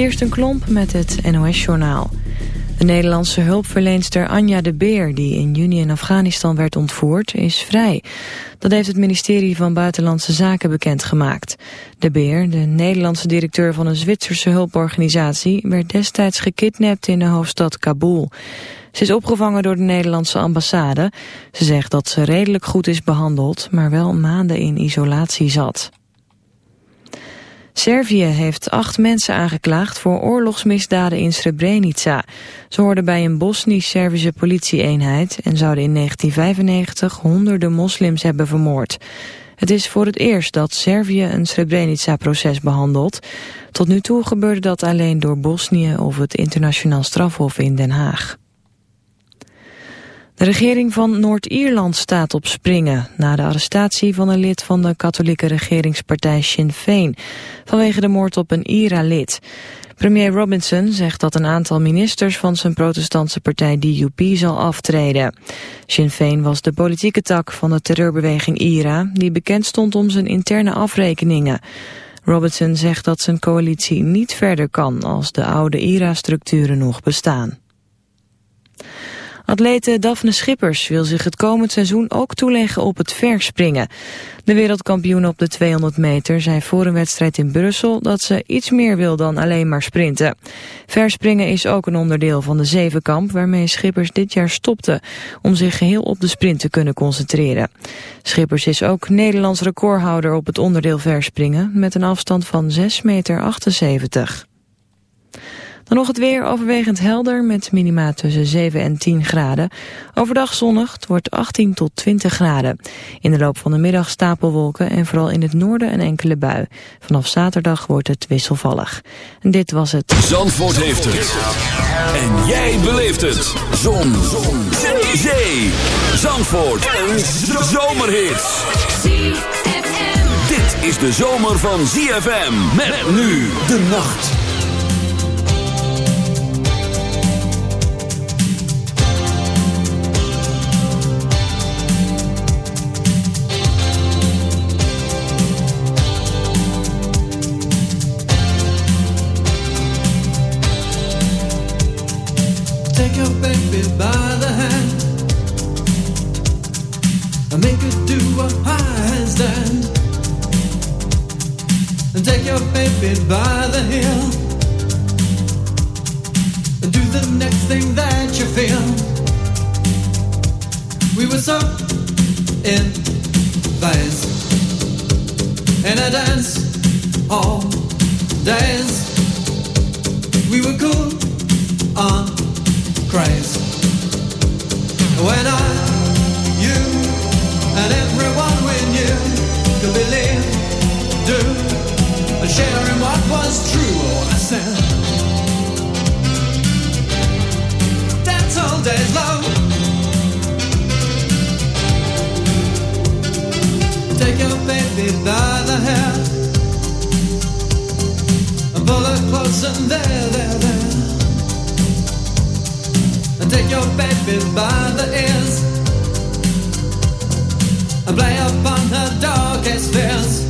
Kirsten Klomp met het NOS-journaal. De Nederlandse hulpverleenster Anja de Beer, die in juni in Afghanistan werd ontvoerd, is vrij. Dat heeft het ministerie van Buitenlandse Zaken bekendgemaakt. De Beer, de Nederlandse directeur van een Zwitserse hulporganisatie, werd destijds gekidnapt in de hoofdstad Kabul. Ze is opgevangen door de Nederlandse ambassade. Ze zegt dat ze redelijk goed is behandeld, maar wel maanden in isolatie zat. Servië heeft acht mensen aangeklaagd voor oorlogsmisdaden in Srebrenica. Ze hoorden bij een Bosnisch-Servische politieeenheid en zouden in 1995 honderden moslims hebben vermoord. Het is voor het eerst dat Servië een Srebrenica-proces behandelt. Tot nu toe gebeurde dat alleen door Bosnië of het internationaal strafhof in Den Haag. De regering van Noord-Ierland staat op springen... na de arrestatie van een lid van de katholieke regeringspartij Sinn Féin... vanwege de moord op een IRA-lid. Premier Robinson zegt dat een aantal ministers van zijn protestantse partij DUP zal aftreden. Sinn Féin was de politieke tak van de terreurbeweging IRA... die bekend stond om zijn interne afrekeningen. Robinson zegt dat zijn coalitie niet verder kan als de oude IRA-structuren nog bestaan. Atlete Daphne Schippers wil zich het komend seizoen ook toeleggen op het verspringen. De wereldkampioen op de 200 meter zei voor een wedstrijd in Brussel dat ze iets meer wil dan alleen maar sprinten. Verspringen is ook een onderdeel van de zevenkamp waarmee Schippers dit jaar stopte om zich geheel op de sprint te kunnen concentreren. Schippers is ook Nederlands recordhouder op het onderdeel verspringen met een afstand van 6,78 meter. Dan nog het weer overwegend helder met minima tussen 7 en 10 graden. Overdag zonnig, het wordt 18 tot 20 graden. In de loop van de middag stapelwolken en vooral in het noorden een enkele bui. Vanaf zaterdag wordt het wisselvallig. En dit was het. Zandvoort heeft het. En jij beleeft het. Zon. Zon. Zee. Zandvoort. Een zomerhit. Dit is de zomer van ZFM. Met nu de nacht. Baby by the hill do the next thing that you feel. We were so in phase in a dance all days. We were cool on craze when I, sharing what was true. I said, dance all days long. Take your baby by the hair pull her close and there, there, there. And take your baby by the ears and play upon her darkest fears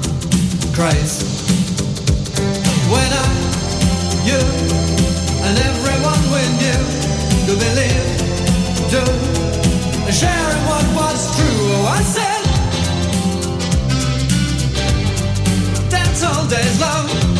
Christ. When I, you, and everyone we knew could believe, do, in what was true. Oh, I said, that's all days love.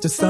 to sun.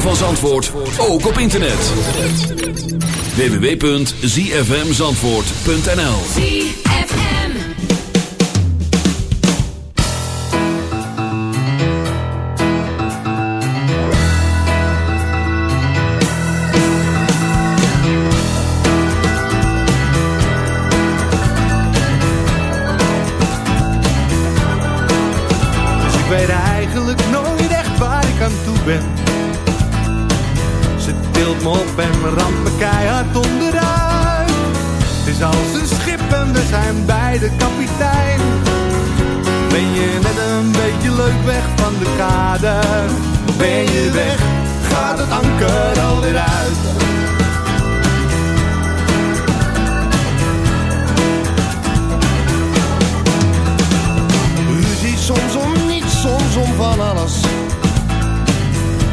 van Zandvoort ook op internet. www.zfmzandvoort.nl Dus ik weet eigenlijk nooit echt waar ik aan toe ben. Mop en rampen keihard onderuit. Het is als een schip en we zijn bij de kapitein. Ben je net een beetje leuk weg van de kade? Ben je weg, gaat het anker alweer uit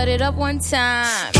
cut it up one time.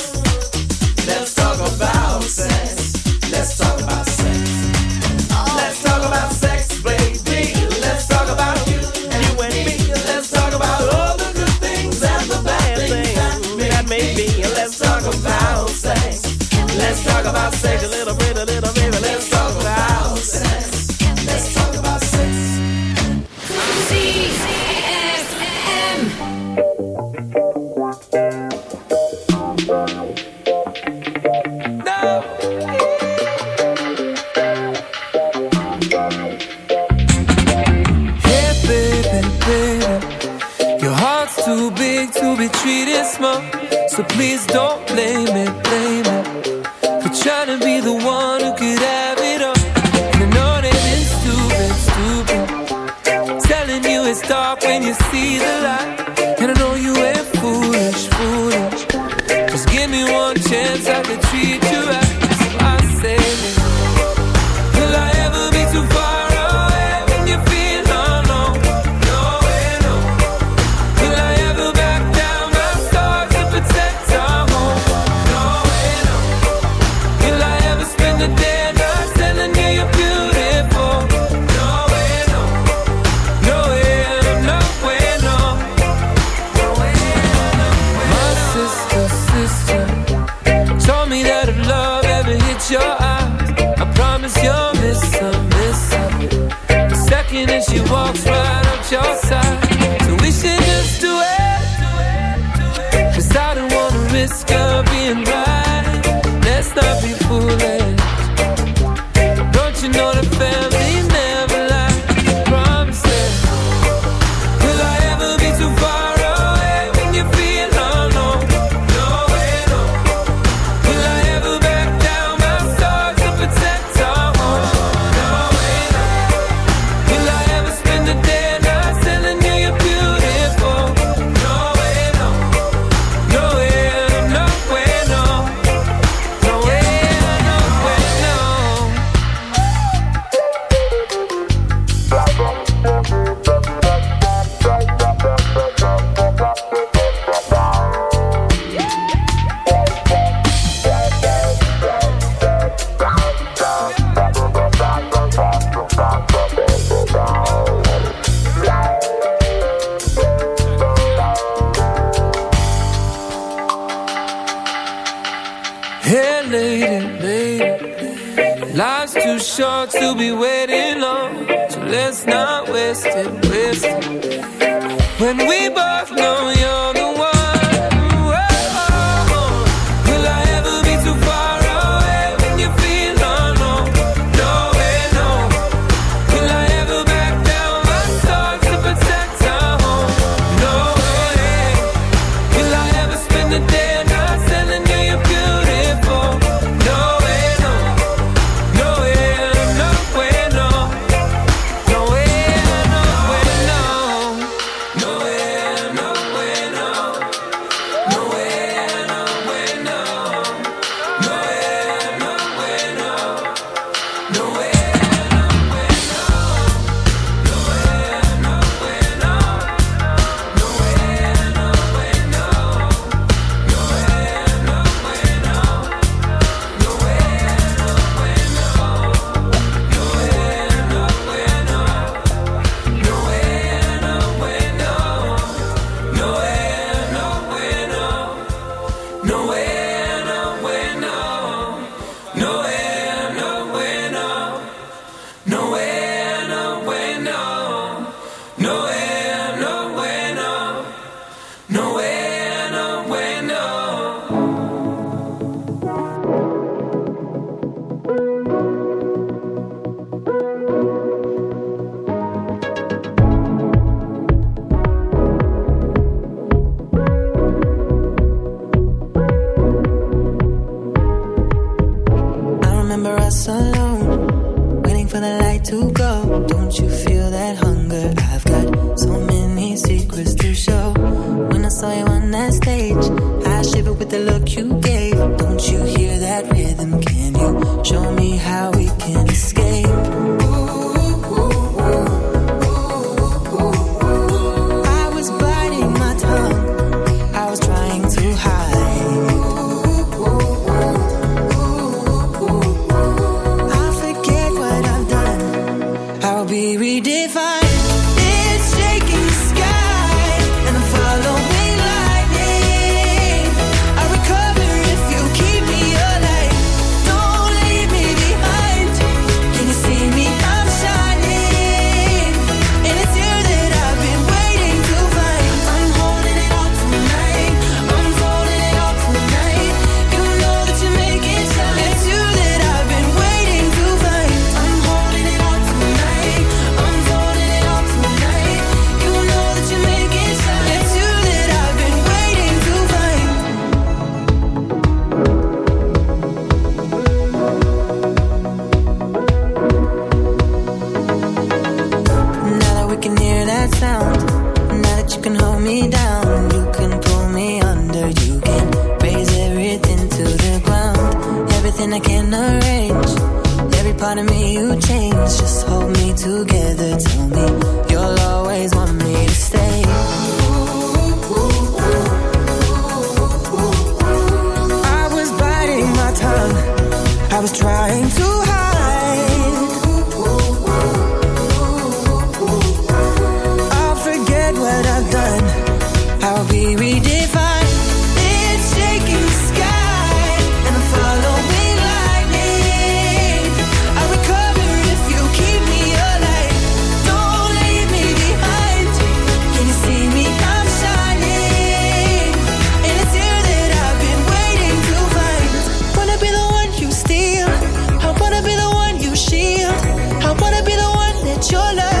your love.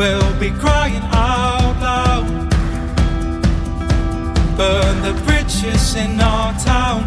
will be crying out loud. Burn the bridges in our town.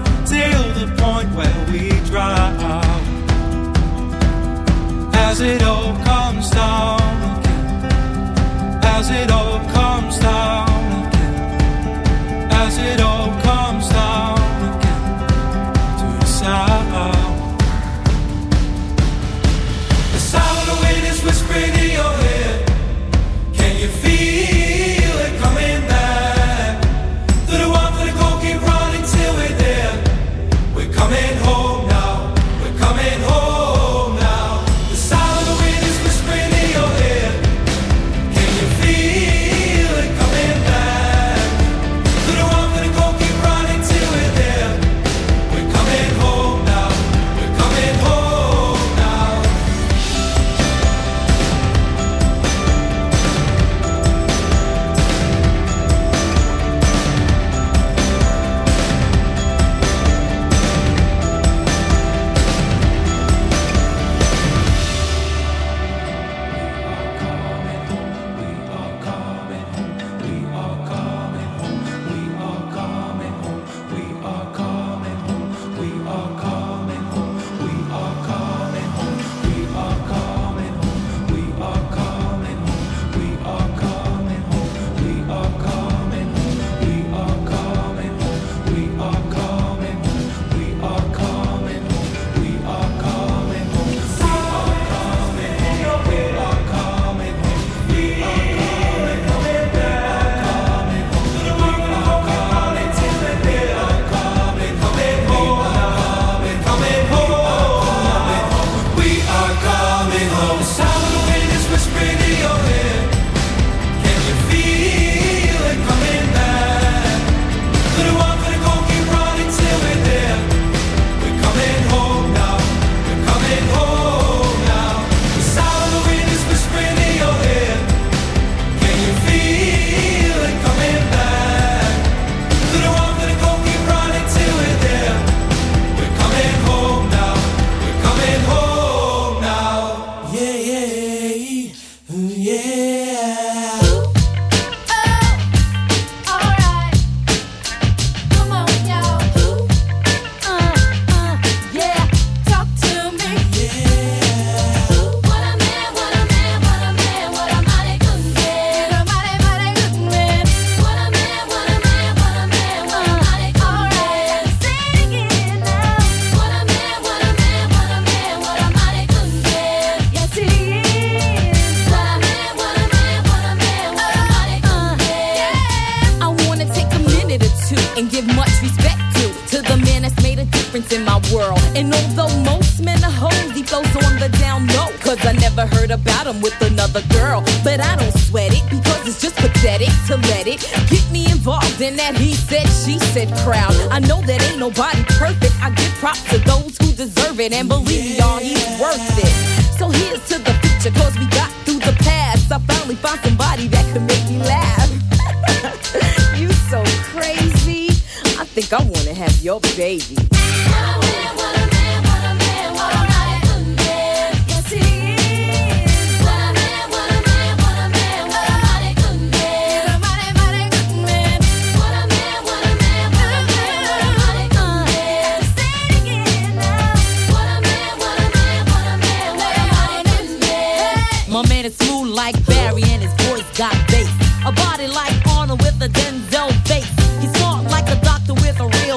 Who deserve it.